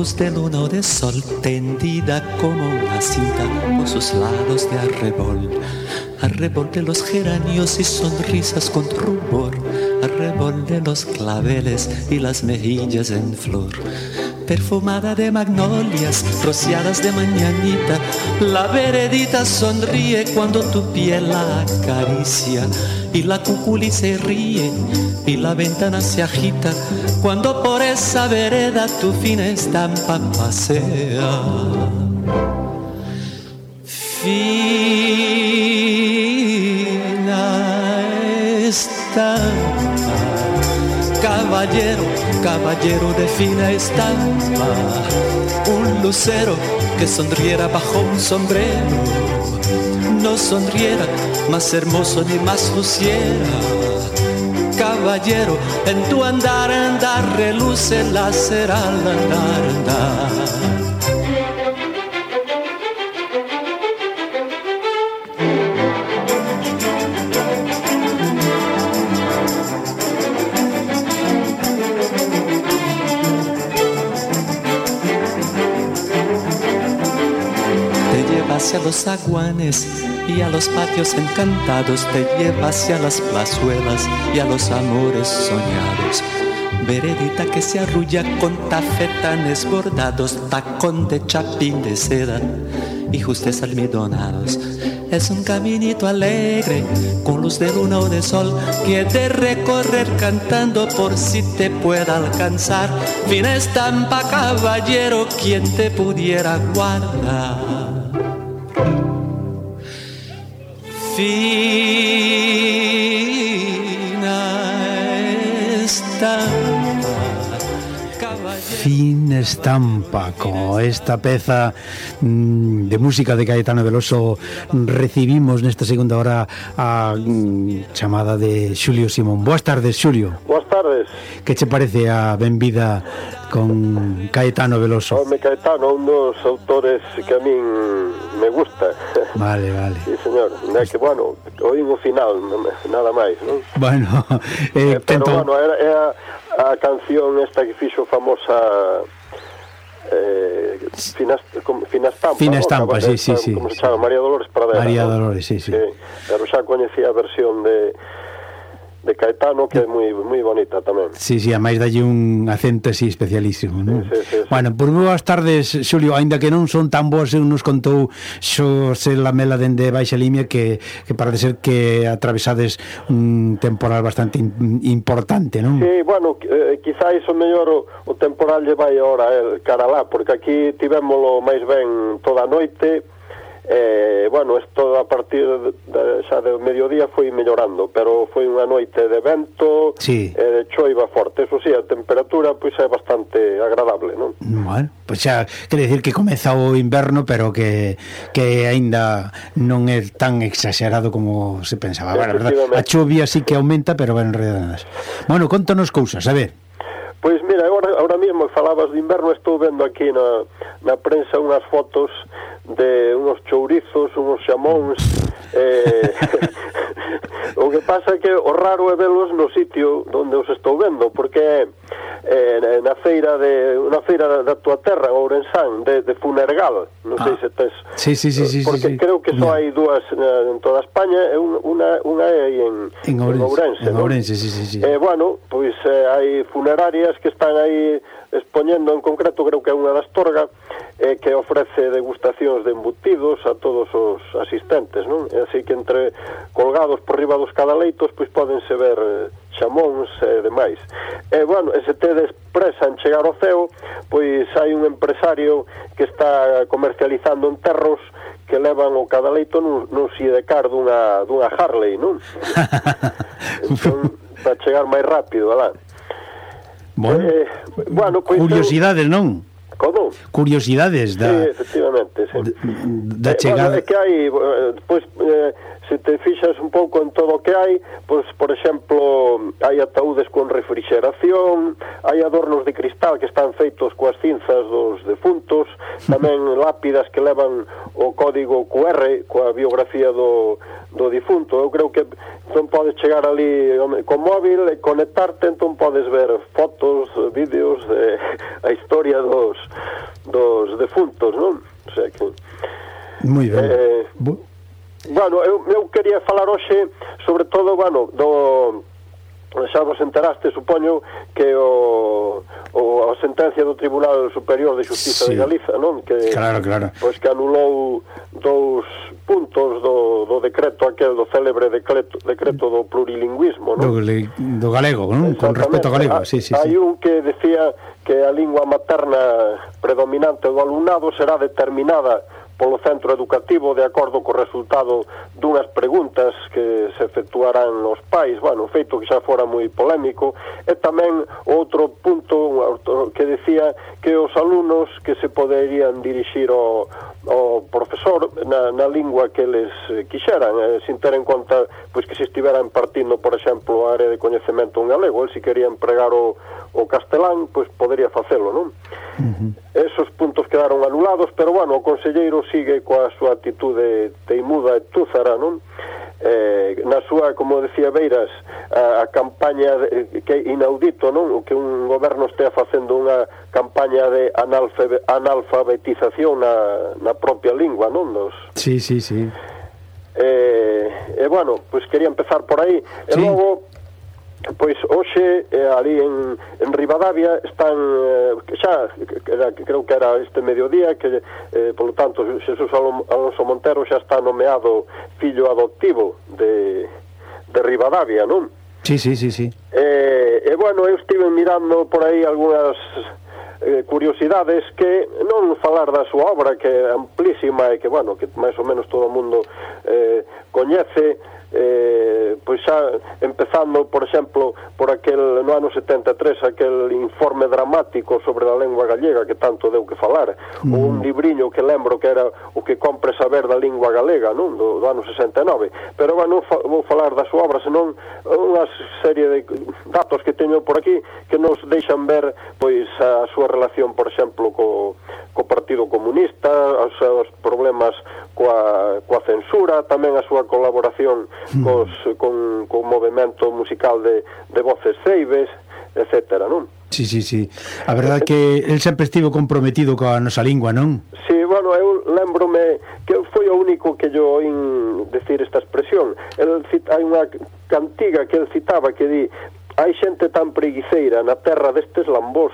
con de luna o de sol, tendida como una cinta por sus lados de arrebol. Arrebol de los geranios y sonrisas con rubor, arrebol de los claveles y las mejillas en flor perfumada de magnolias, rociadas de mañanita. La veredita sonríe cuando tu piel la acaricia y la cuculi se ríe y la ventana se agita cuando por esa vereda tu fina estampa pasea. Fina estampa, caballero, caballero de fina estampa, un lucero que sonriera bajo un sombrero, no sonriera más hermoso ni más luciera. Caballero, en tu andar, andar, reluce la al andar, andar. Hacia los aguanes y a los patios encantados, te lleva hacia las plazuelas y a los amores soñados. Veredita que se arrulla con tafetanes bordados, tacón de chapín de seda y justes almidonados. Es un caminito alegre, con luz de luna o de sol, que de recorrer cantando por si te pueda alcanzar. Fina estampa, caballero, quien te pudiera guardar. fina está Fin Estampa con esta peza mm, de música de Caetano Veloso recibimos nesta segunda hora a mm, chamada de Xulio Simón. Boas tardes, Xulio. Boas tardes. Que che parece a Benvida con Caetano Veloso? Home, Caetano, un dos autores que a min me gusta. Vale, vale. Sí, señor. É que, bueno, oín o final, nada máis, non? Bueno, eh, eh, pero, tento... bueno, era, era a canción esta que fixo famosa eh, fina estampa Fina estampa, si, ¿no? sí, sí, sí. Como se chama, María Dolores Pradera. María ¿no? Dolores, sí, sí. sí. Pero xa coñecía a versión de de Caetano que é moi moi bonita tamén. Sí, sí, a máis dalle un acento así especialísimo, non? Sí, sí, sí, bueno, por boas tardes, Xulio, aínda que non son tan boas, eu eh, nos contou Xosé Lamela dende Baixa Limia que, que parece ser que atravesades un temporal bastante in, importante, non? Sí, bueno, eh, quizáis o mellor o, o temporal lle vai ahora el cara lá, porque aquí tivémolo máis ben toda a noite, Eh, bueno, isto a partir de, xa do mediodía foi mellorando, pero foi unha noite de vento, sí. eh, de choiva forte. Eso sí, a temperatura pois é bastante agradable, non? Bueno, pois xa quere decir que comeza o inverno, pero que que aínda non é tan exagerado como se pensaba, a verdad. A chuvia sí que aumenta, pero ben redadas. Bueno, contanos cousas, a ver. Pois mira, agora, agora mesmo falabas de inverno estou vendo aquí na, na prensa unhas fotos de unos chourizos, unos xamóns eh, o que pasa é que o raro é velos no sitio onde os estou vendo, porque eh, na feira de na feira da tua terra, Ourensán, de, de Funergal, non ah. sei se tes... Sí, sí, sí, sí, porque sí, sí. creo que só hai dúas eh, en toda España, e unha, unha é aí en, en Ourense, en Ourense, en Ourense ¿no? sí, sí, sí. Eh, bueno, pois eh, hai funerarias que están aí expoñendo en concreto creo que é unha das torga eh, que ofrece degustacións de embutidos a todos os asistentes, non? Así que entre colgados por riba dos cadaleitos pois podense ver eh, xamóns e eh, demais. E, bueno, e se te en chegar ao ceo, pois hai un empresario que está comercializando enterros que levan o cadaleito nun, nun sidecar dunha, dunha Harley, non? entón, para chegar máis rápido, alá. Bueno, eh, bueno, pois curiosidades, eu... non? Como? Curiosidades da sí, efectivamente, sí. da chegada. Eh, bueno, é que hai pois eh, se te fixas un pouco en todo o que hai, pois por exemplo, hai ataúdes con refrigeración, hai adornos de cristal que están feitos coas cinzas dos defuntos, tamén lápidas que levan o código QR coa biografía do do difunto. Eu creo que non podes chegar ali con móvil e conectarte, entón podes ver fotos, vídeos, eh, a historia dos, dos defuntos, non? O sea que... Moi ben. Eh, Bu bueno, eu, eu quería falar hoxe sobre todo, bueno, do Pois xa vos enteraste, supoño, que o, o a sentencia do Tribunal Superior de Justiza sí. de Galiza, non? Que, claro, claro. Pois que anulou dous puntos do, do decreto aquel, do célebre decreto, decreto do plurilingüismo, non? Do, do galego, non? Con respecto ao galego, sí, sí. Hai sí. un que decía que a lingua materna predominante do alumnado será determinada polo centro educativo de acordo co resultado dunhas preguntas que se efectuarán nos pais, bueno, feito que xa fora moi polémico, e tamén outro punto que decía que os alumnos que se poderían dirixir ao, profesor na, na lingua que les eh, quixeran, eh, sin ter en conta pois que se estiveran partindo, por exemplo, a área de coñecemento en galego, el si quería empregar o, o castelán, pois podería facelo, non? Uh -huh. Esos puntos quedaron anulados, pero bueno, o conselleiro sigue coa súa actitude teimuda e túzara, non? eh, na súa, como decía Beiras, a, a campaña de, que é inaudito, non? O que un goberno estea facendo unha campaña de analfabe, analfabetización na, na propia lingua, non? Dos... Sí, sí, sí. Eh, e, eh, eh, bueno, pois pues quería empezar por aí. Sí. E logo, Pois hoxe eh, ali en, en Rivadavia están eh, xa era, creo que era este mediodía que eh, polo tanto Jesús Alonso Montero xa está nomeado fillo adoptivo de, de Rivadavia, non? Sí, sí, sí, sí. Eh, e bueno, eu estive mirando por aí algunhas eh, curiosidades que non falar da súa obra que é amplísima e que bueno, que máis ou menos todo o mundo eh, coñece, eh, pois xa empezando, por exemplo, por aquel no ano 73, aquel informe dramático sobre a lengua gallega que tanto deu que falar, mm. ou un libriño que lembro que era o que compre saber da lingua galega, non, do, do ano 69, pero bueno, non fa, vou falar da súa obra, senón unha serie de datos que teño por aquí que nos deixan ver pois a súa relación, por exemplo, co, co Partido Comunista, os, seus problemas coa, coa censura, tamén a súa colaboración mm. cos, con, con movimento musical de, de voces ceibes, etcétera, non? Sí, sí, sí. A verdade que el sempre estivo comprometido coa nosa lingua, non? Sí, bueno, eu lembrome que foi o único que yo oín decir esta expresión. El hai unha cantiga que el citaba que di hai xente tan preguiceira na terra destes lambós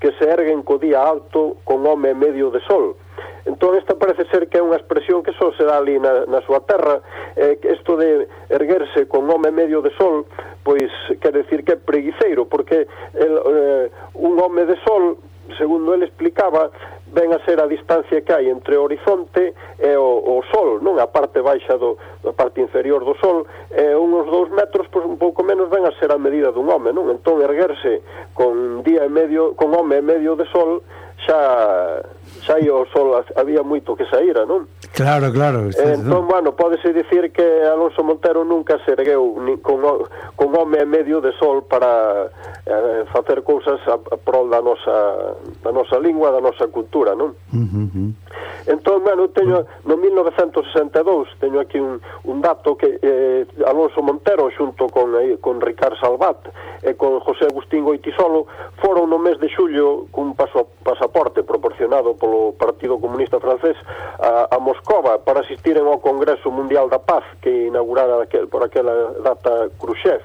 que se erguen co día alto con home medio de sol. Entón, esta parece ser que é unha expresión que só se dá ali na, na súa terra, eh, isto de erguerse con home medio de sol, pois quer decir que é preguiceiro, porque el, eh, un home de sol, segundo ele explicaba, ven a ser a distancia que hai entre o horizonte e o, o sol, non a parte baixa do, da parte inferior do sol, e uns dous metros, pois un pouco menos ven a ser a medida dun home, non? Entón erguerse con día e medio, con home e medio de sol, xa xa o sol había moito que saíra, non? Claro, claro. Entón, bueno, pódese dicir que Alonso Montero nunca se ergueu ni con, con home medio de sol para eh, facer cousas a, a prol da nosa, da nosa lingua, da nosa cultura, non? Uh -huh. Entón, bueno, teño, no 1962 teño aquí un, un dato que eh, Alonso Montero xunto con, eh, con Ricard Salvat e con José Agustín Goitisolo foron no mes de xullo cun paso, pasaporte proporcionado polo Partido Comunista Francés a, a Moscova para asistiren ao Congreso Mundial da Paz que inaugurara aquel, por aquela data Khrushchev.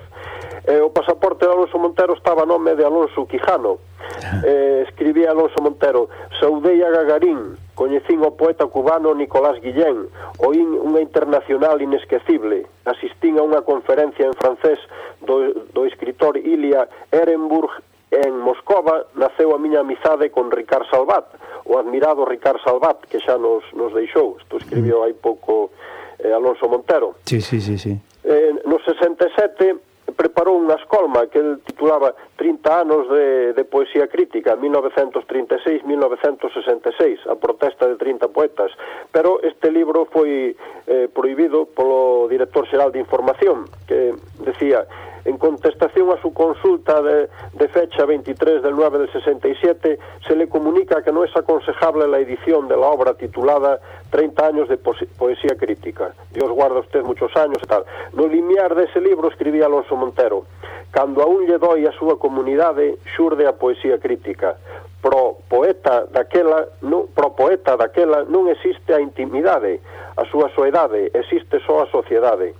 Eh, o pasaporte de Alonso Montero estaba a nome de Alonso Quijano. Ah. Eh, escribía Alonso Montero, saudei a Gagarín, coñecín o poeta cubano Nicolás Guillén, oín unha internacional inesquecible, asistín a unha conferencia en francés do, do escritor Ilia Ehrenburg En Moscova naceu a miña amizade con Ricard Salvat, o admirado Ricard Salvat, que xa nos, nos deixou. Isto escribiu hai pouco eh, Alonso Montero. Sí, sí, sí, sí. Eh, no 67 preparou unha escolma que el titulaba 30 anos de, de poesía crítica, 1936-1966, a protesta de 30 poetas. Pero este libro foi eh, prohibido polo director xeral de información, que decía En contestación a su consulta de, de fecha 23 del 9 del 67, se le comunica que no es aconsejable la edición de la obra titulada 30 años de poesía crítica. Dios guarda usted muchos años e tal. No limiar dese libro escribía Alonso Montero. Cando aún lle doi a súa comunidade, xurde a poesía crítica. Pro poeta daquela, non, pro poeta daquela non existe a intimidade, A súa soedade existe só a sociedade.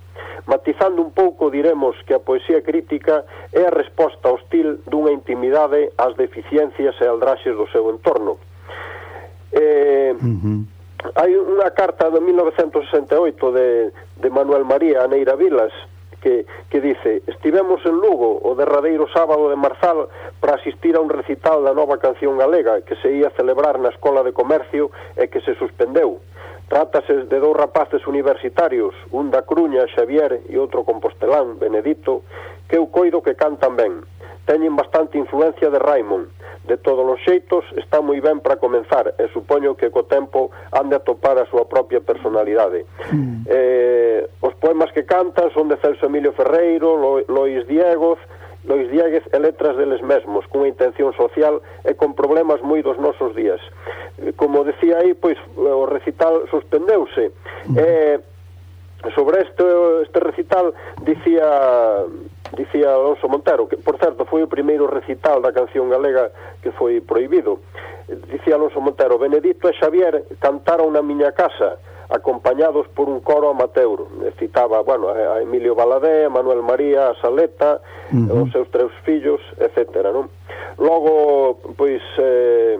Matizando un pouco diremos que a poesía crítica é a resposta hostil dunha intimidade ás deficiencias e aldraxes do seu entorno. Eh, uh -huh. Hai unha carta de 1968 de, de Manuel María Neira Vilas que, que dice Estivemos en Lugo o derradeiro sábado de Marzal para asistir a un recital da nova canción galega que se ia celebrar na Escola de Comercio e que se suspendeu. Trátase de dous rapaces universitarios, un da Cruña, Xavier, e outro compostelán, Benedito, que eu coido que cantan ben. Teñen bastante influencia de Raimond. De todos os xeitos, está moi ben para comenzar e supoño que co tempo han de atopar a súa propia personalidade. Mm. Eh, os poemas que cantan son de Celso Emilio Ferreiro, Lo Lois Diegoz, Lois Diagues e letras deles mesmos, cunha intención social e con problemas moi dos nosos días. Eh, como decía aí, pois o recital suspendeuse. E, sobre este, este recital dicía dicía Alonso Montero, que por certo foi o primeiro recital da canción galega que foi proibido. Dicía Alonso Montero, Benedito e Xavier cantaron na miña casa, acompañados por un coro amateur. Citaba, bueno, a Emilio Baladé, a Manuel María, a Saleta, uh -huh. os seus tres fillos, etcétera, non? Logo, pois, eh,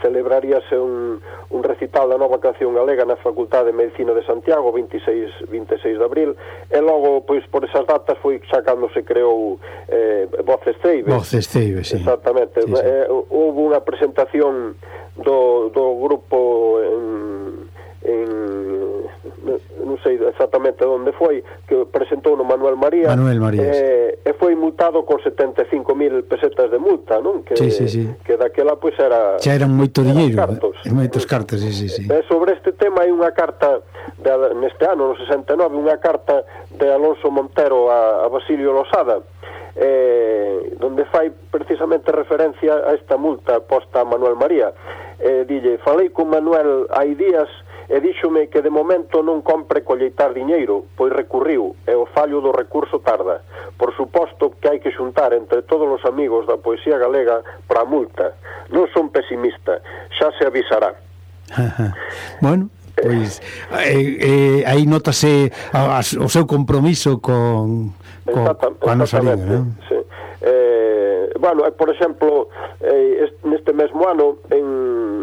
celebraríase un, un recital da nova canción galega na Facultade de Medicina de Santiago 26, 26 de abril e logo, pois, por esas datas foi xa cando se creou eh, Voces Teibes Voces Teibes, sí. Exactamente sí, sí. Eh, houve unha presentación do, do grupo en en non sei exactamente onde foi que presentou no Manuel María Manuel eh, e foi multado con 75.000 pesetas de multa non que, sí, sí, sí. que daquela pois pues, era xa eran moito dinheiro cartos. Eh, moitos cartos sí, sí, sí. E sobre este tema hai unha carta de, neste ano no 69 unha carta de Alonso Montero a, a Basilio Losada eh, donde fai precisamente referencia a esta multa posta a Manuel María eh, dille, falei con Manuel hai días e díxome que de momento non compre colleitar diñeiro, pois recurriu e o fallo do recurso tarda. Por suposto que hai que xuntar entre todos os amigos da poesía galega para a multa. Non son pesimista, xa se avisará. bueno, Pois eh, eh, aí notase a, a, o seu compromiso con con, con a nosa liga, non? Sí. Eh, bueno, eh, por exemplo, eh, neste mesmo ano en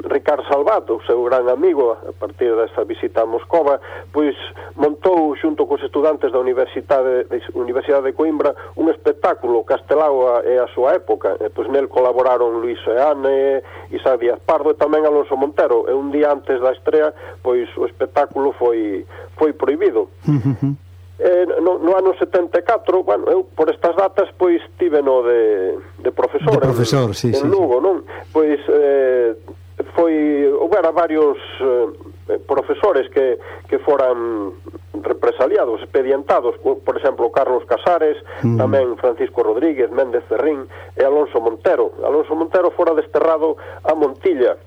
Ricard Salvat, o seu gran amigo, a partir desta visita a Moscova, pois montou xunto cos estudantes da Universidade de, Universidade de Coimbra un espectáculo Castelao e a súa época. E, pois nel colaboraron Luis Eane, Isaac Díaz Pardo e tamén Alonso Montero. E un día antes da estrea, pois o espectáculo foi foi prohibido. eh, no, no ano 74, bueno, eu por estas datas pois tive no de, de profesor, de profesor en, sí, en sí, Lugo, sí. non? Pois eh, foi houbera varios eh, profesores que, que foran represaliados, expedientados, por exemplo, Carlos Casares, mm. tamén Francisco Rodríguez, Méndez Ferrín e Alonso Montero. Alonso Montero fora desterrado a Montilla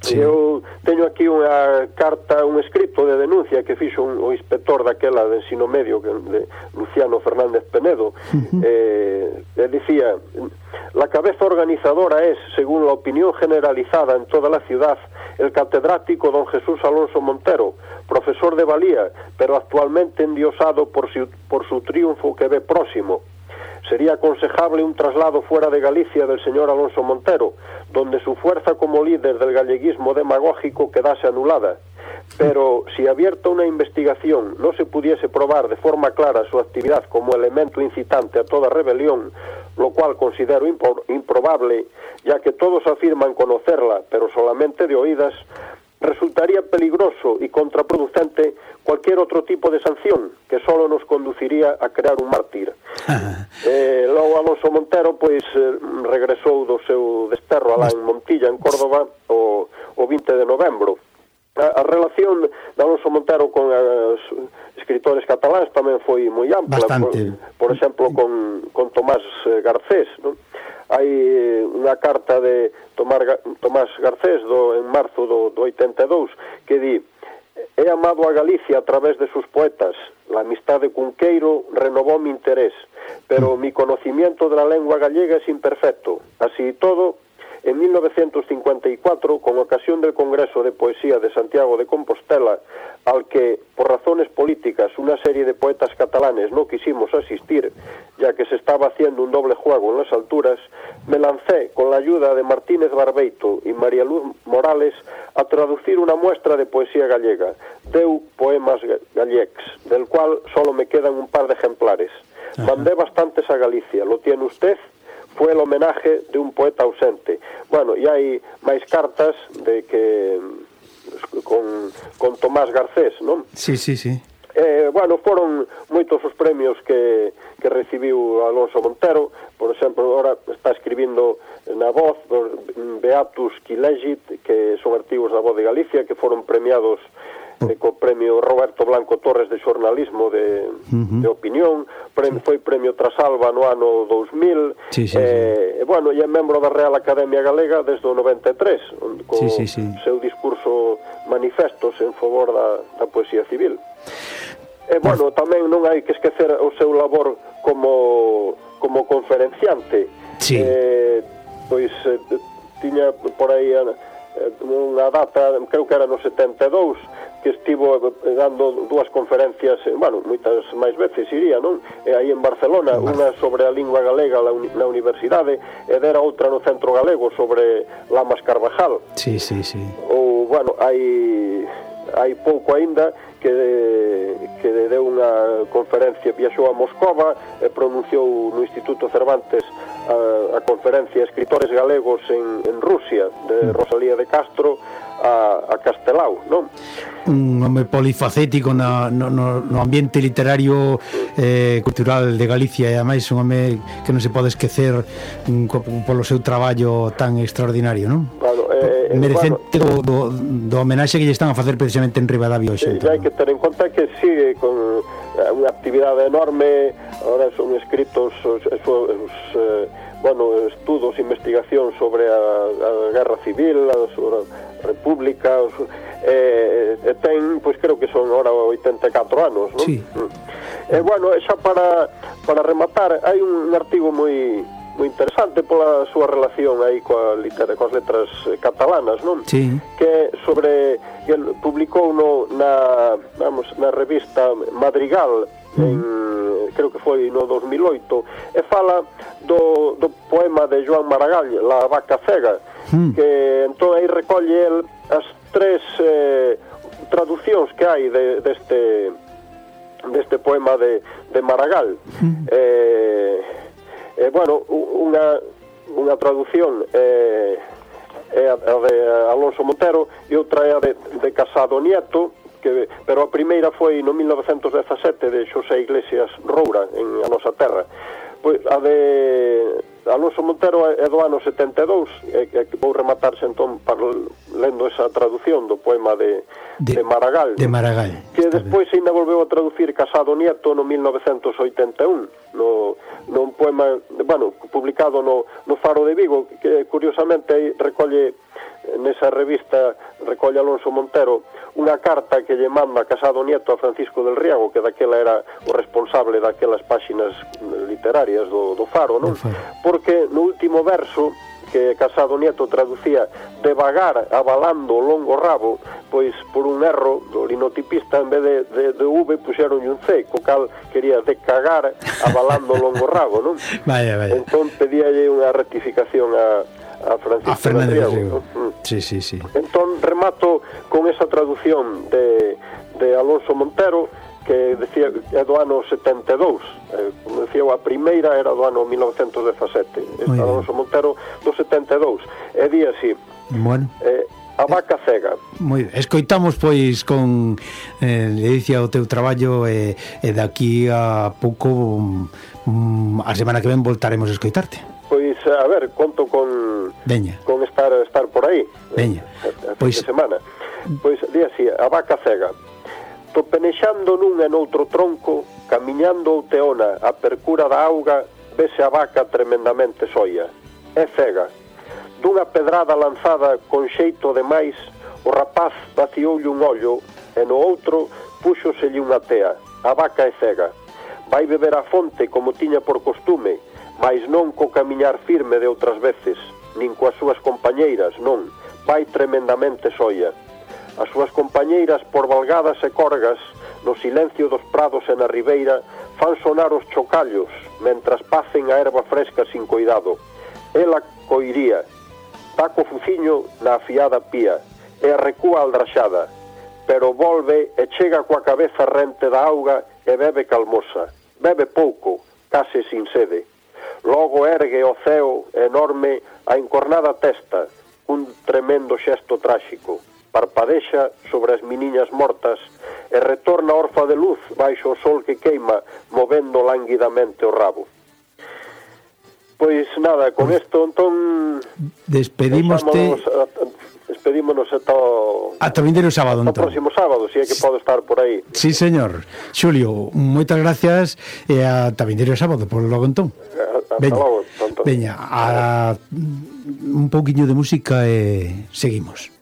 Sí. Eu teño aquí unha carta, un escrito de denuncia que fixo un, o inspector daquela de ensino medio, que, de Luciano Fernández Penedo, uh -huh. eh, e dicía, la cabeza organizadora es, según la opinión generalizada en toda la ciudad, el catedrático don Jesús Alonso Montero, profesor de valía, pero actualmente endiosado por su, por su triunfo que ve próximo sería aconsejable un traslado fuera de Galicia del señor Alonso Montero, donde su fuerza como líder del galleguismo demagógico quedase anulada. Pero si abierta una investigación no se pudiese probar de forma clara su actividad como elemento incitante a toda rebelión, lo cual considero improbable, ya que todos afirman conocerla, pero solamente de oídas, resultaría peligroso y contraproducente cualquier otro tipo de sanción que solo nos conduciría a crear un mártir. Eh, logo Alonso Montero pois eh, regresou do seu desterro alá en Montilla, en Córdoba, o, o 20 de novembro. A, a relación de Alonso Montero con os escritores cataláns tamén foi moi ampla, Bastante. por, por exemplo, con, con Tomás eh, Garcés, non? hai eh, unha carta de Tomar, Tomás Garcés do, en marzo do, do 82 que di He amado a Galicia a través de sus poetas. La amistad de Cunqueiro renovó mi interés, pero mi conocimiento de la lengua gallega es imperfecto. Así y todo, en 1954, con ocasión del Congreso de Poesía de Santiago de Compostela, al que, por razones políticas, una serie de poetas catalanes no quisimos asistir, ya que se estaba haciendo un doble juego en las alturas, me lancé, con la ayuda de Martínez Barbeito y María Luz Morales, a traducir una muestra de poesía gallega, Deu Poemas Gallecs, del cual solo me quedan un par de ejemplares. Mandé bastantes a Galicia, ¿lo tiene usted? foi o homenaje de un poeta ausente. Bueno, e hai máis cartas de que con, con Tomás Garcés, non? Sí, sí, sí. Eh, bueno, foron moitos os premios que, que recibiu Alonso Montero, por exemplo, ahora está escribindo na voz Beatus Quilegit, que son artigos da voz de Galicia, que foron premiados eh, co premio Roberto Blanco Torres de xornalismo de, uh -huh. de opinión, premio, foi premio Trasalba no ano 2000, sí, sí, eh, sí. e bueno, e é membro da Real Academia Galega desde o 93, co sí, sí, sí. seu discurso manifestos en favor da, da poesía civil. E bueno, tamén non hai que esquecer o seu labor como como conferenciante. Sí. Eh, pois eh, tiña por aí eh, unha data, creo que era no 72, que estivo dando dúas conferencias, eh, bueno, moitas máis veces iría, non? E aí en Barcelona, unha sobre a lingua galega na universidade, e dera outra no centro galego sobre Lamas Carvajal. Sí, sí, sí. Ou, bueno, hai hai pouco aínda que que deu unha conferencia viaxou a Moscova e pronunciou no Instituto Cervantes a, a conferencia Escritores Galegos en, en Rusia de mm. Rosalía de Castro a, a Castelao, non? Un home polifacético na, no, no, no ambiente literario eh, cultural de Galicia e ademais un home que non se pode esquecer um, polo seu traballo tan extraordinario, non? Claro, eh, eh Merecente bueno, do, do, do homenaxe que lle están a facer precisamente en Rivadavia hoxe. Eh, hai entón. que ter en conta que sigue con eh, unha actividade enorme, ahora son escritos os, os, os eh, bueno, estudos, investigación sobre a, a guerra civil, a, sobre República, os, eh, e ten, pois creo que son ora 84 anos, non? Sí. Mm. Eh, e bueno, xa para, para rematar, hai un artigo moi moi interesante pola súa relación aí coa litera, coas letras catalanas, non? Sí. Que sobre que publicou no, na, vamos, na revista Madrigal mm. en creo que foi no 2008, e fala do, do poema de Joan Maragall, La vaca cega, mm. que entón aí recolle el as tres eh, traducións que hai de, deste deste poema de, de Maragall. Mm. Eh, eh, bueno, unha, unha traducción eh, é a, a de Alonso Montero e outra é a de, de Casado Nieto, que, pero a primeira foi no 1917 de Xosé Iglesias Roura en a nosa terra. Pois, a de Alonso Montero é do ano 72 e, e vou rematarse entón par, lendo esa traducción do poema de, de, de Maragall de Maragall que despois ainda volveu a traducir Casado Nieto no 1981 no, non poema bueno, publicado no, no Faro de Vigo que curiosamente recolle nesa revista recolle Alonso Montero unha carta que lle manda Casado Nieto a Francisco del Riago, que daquela era o responsable daquelas páxinas literarias do, do Faro, non? Porque no último verso que Casado Nieto traducía devagar abalando o longo rabo, pois por un erro do linotipista en vez de, de, de V puxeron un C, co cal quería de cagar abalando o longo rabo, non? Vaya, vaya. Entón pedíalle unha rectificación a, a Francisco a Fernández Gallego. ¿no? Sí, sí, sí. Entón remato con esa traducción de, de Alonso Montero que decía é do ano 72 eh, como decía a primeira era do ano 1917 Esta Alonso Montero do 72 e di así bueno. eh, a vaca cega Moi, escoitamos pois con eh, Ledicia o teu traballo e, eh, e daqui a pouco um, a semana que ven voltaremos a escoitarte Pois, a ver, conto con Veña. con estar estar por aí. Veña. Eh, eh pois de semana. Pois di así, a vaca cega. Topenexando nun e noutro tronco, camiñando ou teona a percura da auga, vese a vaca tremendamente soia. É cega. Dunha pedrada lanzada con xeito de máis, o rapaz vacioulle un ollo e no outro púxoselle unha tea. A vaca é cega. Vai beber a fonte como tiña por costume, mais non co camiñar firme de outras veces, nin coas súas compañeiras, non, vai tremendamente soia. As súas compañeiras por valgadas e corgas, no silencio dos prados e na ribeira, fan sonar os chocallos, mentras pacen a erva fresca sin cuidado. Ela coiría, taco fuciño na afiada pía, e recúa aldraxada, pero volve e chega coa cabeza rente da auga e bebe calmosa. Bebe pouco, case sin sede. Logo ergue o ceo enorme a encornada testa cun tremendo xesto tráxico. Parpadexa sobre as miniñas mortas e retorna orfa de luz baixo o sol que queima movendo languidamente o rabo. Pois nada, con pois isto entón despedimoste despedímonos ata o... Ata vindeiro sábado, entón. O próximo sábado, se si é que podo estar por aí. Sí, señor. Xulio, moitas gracias e ata vindeiro sábado, por logo entón. Eh, Veña, logo, tonto. veña a, un pouquiño de música e seguimos.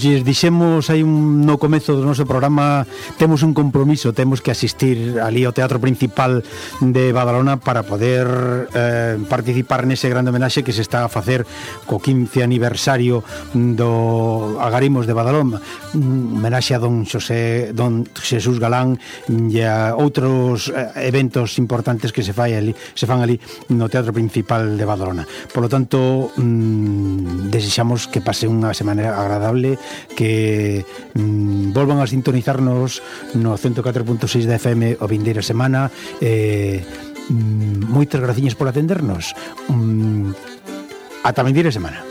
Como lles dixemos aí un, no comezo do noso programa, temos un compromiso, temos que asistir ali ao Teatro Principal de Badalona para poder eh, participar nese grande homenaxe que se está a facer co 15 aniversario do Agarimos de Badalona. Homenaxe a don Xosé, don Xesús Galán e a outros eh, eventos importantes que se fai ali, se fan ali no Teatro Principal de Badalona. Por lo tanto, mm, desexamos que pase unha semana agradable que mm, volvan a sintonizarnos no 104.6 da FM o vindeira semana. Eh, mm, moitas graciñas por atendernos. Mm, ata vindeira semana.